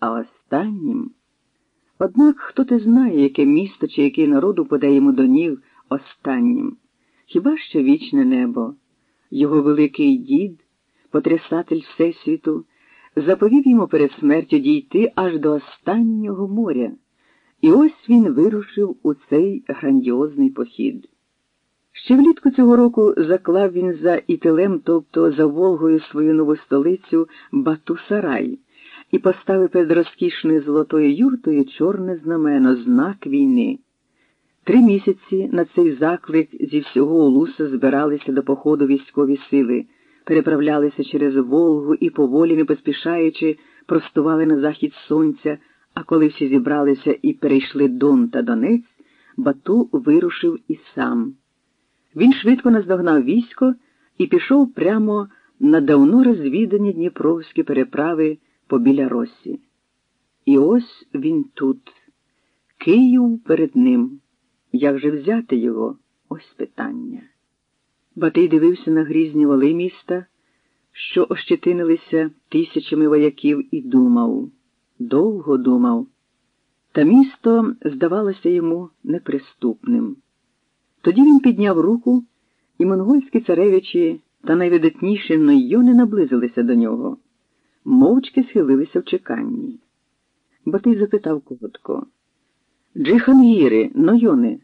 а останнім. Однак хто ти знає, яке місто чи який народ упаде йому до ніг останнім? Хіба що вічне небо, його великий дід, потрясатель Всесвіту, заповів йому перед смертю дійти аж до останнього моря, і ось він вирушив у цей грандіозний похід. Ще влітку цього року заклав він за Ітилем, тобто за Волгою свою нову столицю Бату-Сарай, і поставив перед розкішною золотою юртою чорне знамено, знак війни. Три місяці на цей заклик зі всього Улуса збиралися до походу військові сили, переправлялися через Волгу і, поволі не поспішаючи, простували на захід сонця, а коли всі зібралися і перейшли Дон та Донець, Бату вирушив і сам. Він швидко наздогнав військо і пішов прямо на давно розвідані дніпровські переправи побіля Росі. І ось він тут, Київ перед ним. Як же взяти його? Ось питання. Батий дивився на грізні вали міста, що ощетинилися тисячами вояків, і думав, довго думав, та місто здавалося йому неприступним. Тоді він підняв руку, і монгольські царевичі та найвидатніші нойони наблизилися до нього, мовчки схилилися в чеканні. Батий запитав коротко. Джихангіри, нойони,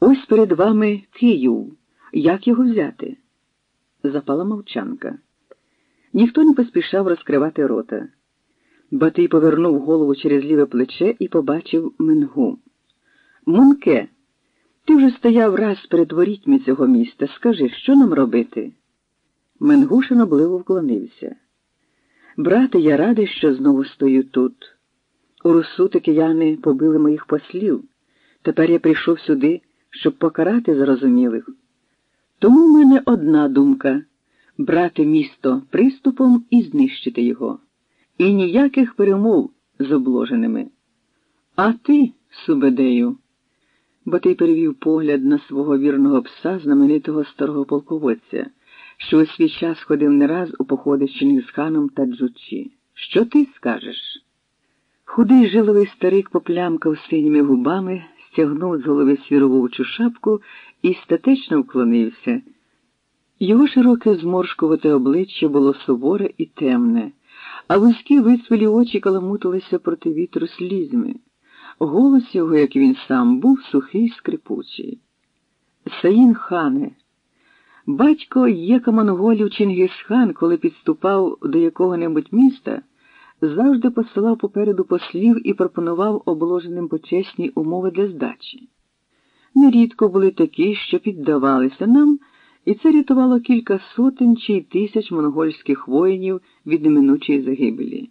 ось перед вами Київ. Як його взяти? Запала мовчанка. Ніхто не поспішав розкривати рота. Батий повернув голову через ліве плече і побачив Менгу. Мунке, ти вже стояв раз перед ворітьми цього міста. Скажи, що нам робити? Менгушин обливо вклонився. Брате, я радий, що знову стою тут. У Русу кияни побили моїх послів. Тепер я прийшов сюди, щоб покарати зрозумілих. Тому в мене одна думка брати місто приступом і знищити його. І ніяких перемов з обложеними. А ти, Субедею, бо ти перевів погляд на свого вірного пса, знаменитого старого полководця, що у свій час ходив не раз у походи з ханом та Джучі. Що ти скажеш? Худий жиловий старик поплямкав синіми губами, стягнув з голови сірововчу шапку і статечно вклонився. Його широке зморшкувате обличчя було суворе і темне, а вузькі висвілі очі каламутилися проти вітру слізьми. Голос його, як він сам, був сухий скрипучий. Саїн хане, батько Єка монголів Чингісхан, коли підступав до якого-небудь міста, завжди посилав попереду послів і пропонував обложеним почесні умови для здачі. Нерідко були такі, що піддавалися нам, і це рятувало кілька сотень чи й тисяч монгольських воїнів від неминучої загибелі.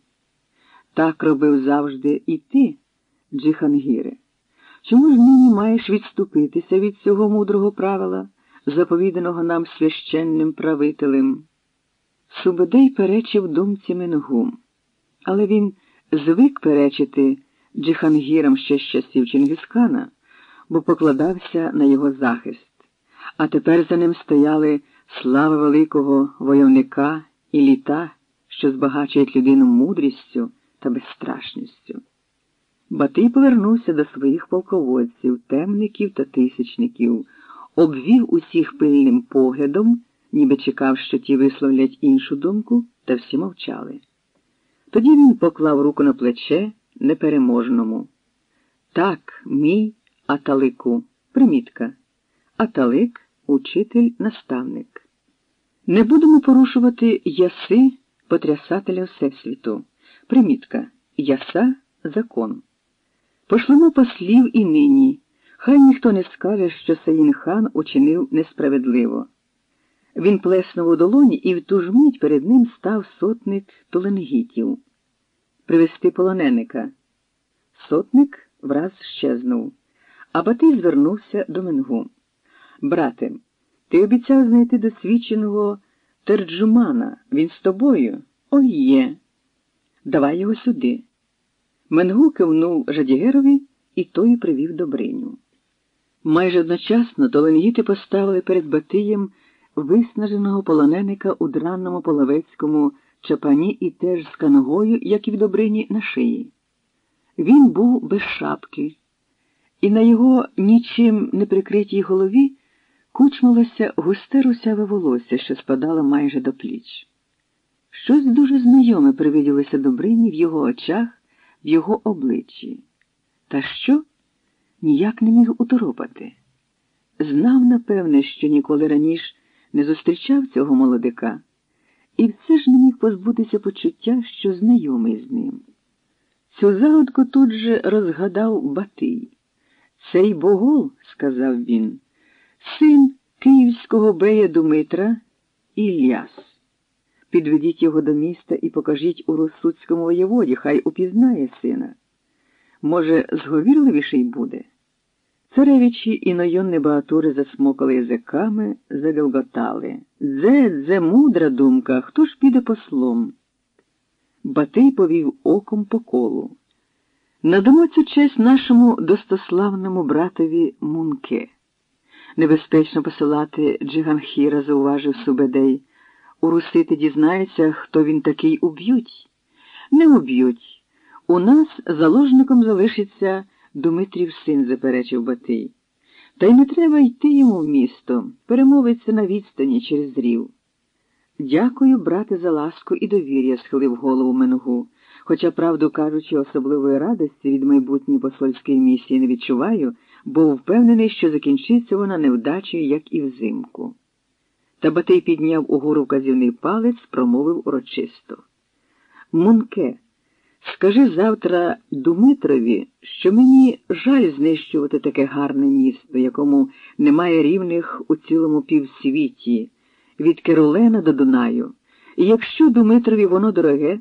Так робив завжди і ти. Джихангіре, чому ж нині маєш відступитися від цього мудрого правила, заповіданого нам священним правителем? Субедей перечив думці Менгум, але він звик перечити Джихангірам ще з часів Чингісхана, бо покладався на його захист, а тепер за ним стояли слава великого войовника і літа, що збагачують людину мудрістю та безстрашністю. Батий повернувся до своїх полководців, темників та тисячників, обвів усіх пильним поглядом, ніби чекав, що ті висловлять іншу думку, та всі мовчали. Тоді він поклав руку на плече непереможному. Так, мій Аталику, примітка. Аталик, учитель, наставник. Не будемо порушувати яси потрясателя Всесвіту. Примітка. Яса закон. Пошлемо послів і нині. Хай ніхто не скаже, що Саїн хан учинив несправедливо. Він плеснув у долоні і в ту ж мить перед ним став сотник толенгітів. Привести полоненика. Сотник враз щезнув, а Батий звернувся до Менгу. Брате, ти обіцяв знайти досвідченого Терджумана. Він з тобою? Ой є. Давай його сюди. Менгу кивнув Жадігерові і той привів Добриню. Майже одночасно толенгіти поставили перед Батиєм виснаженого полоненика у дранному половецькому чапані і теж з каногою, як і в Добрині, на шиї. Він був без шапки, і на його нічим не прикритій голові кучмалося густе русяве волосся, що спадало майже до пліч. Щось дуже знайоме привиділося Добрині в його очах, в його обличчі. Та що ніяк не міг уторопати. Знав, напевне, що ніколи раніше не зустрічав цього молодика, і все ж не міг позбутися почуття, що знайомий з ним. Цю загадку тут же розгадав Батий. Цей Богол, сказав він, син київського бея Думитра Ільяс. Підведіть його до міста і покажіть у Росуцькому воєводі, хай упізнає сина. Може, зговірливіший буде? Царевичі і найонні багатури засмокали язиками, загелготали. Дзе, дзе мудра думка, хто ж піде послом? Батий повів оком по колу. Надамо цю честь нашому достославному братові Мунке. Небезпечно посилати Джиганхіра, зауважив Субедей. У Русити дізнається, хто він такий уб'ють. Не уб'ють. У нас заложником залишиться Думитрів син, заперечив Батий. Та й не треба йти йому в місто, перемовиться на відстані через рів. Дякую, брате, за ласку і довір'я, схилив голову Менгу. Хоча, правду кажучи, особливої радості від майбутньої посольської місії не відчуваю, бо впевнений, що закінчиться вона невдачею, як і взимку. Та Батий підняв угору вказівний палець, промовив урочисто. Мунке, скажи завтра Думитрові, що мені жаль знищувати таке гарне місто, якому немає рівних у цілому півсвіті, від Керолена до Дунаю. І якщо Думитрові воно дороге,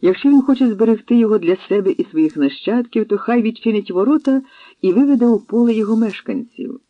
якщо він хоче зберегти його для себе і своїх нащадків, то хай відчинить ворота і виведе у поле його мешканців.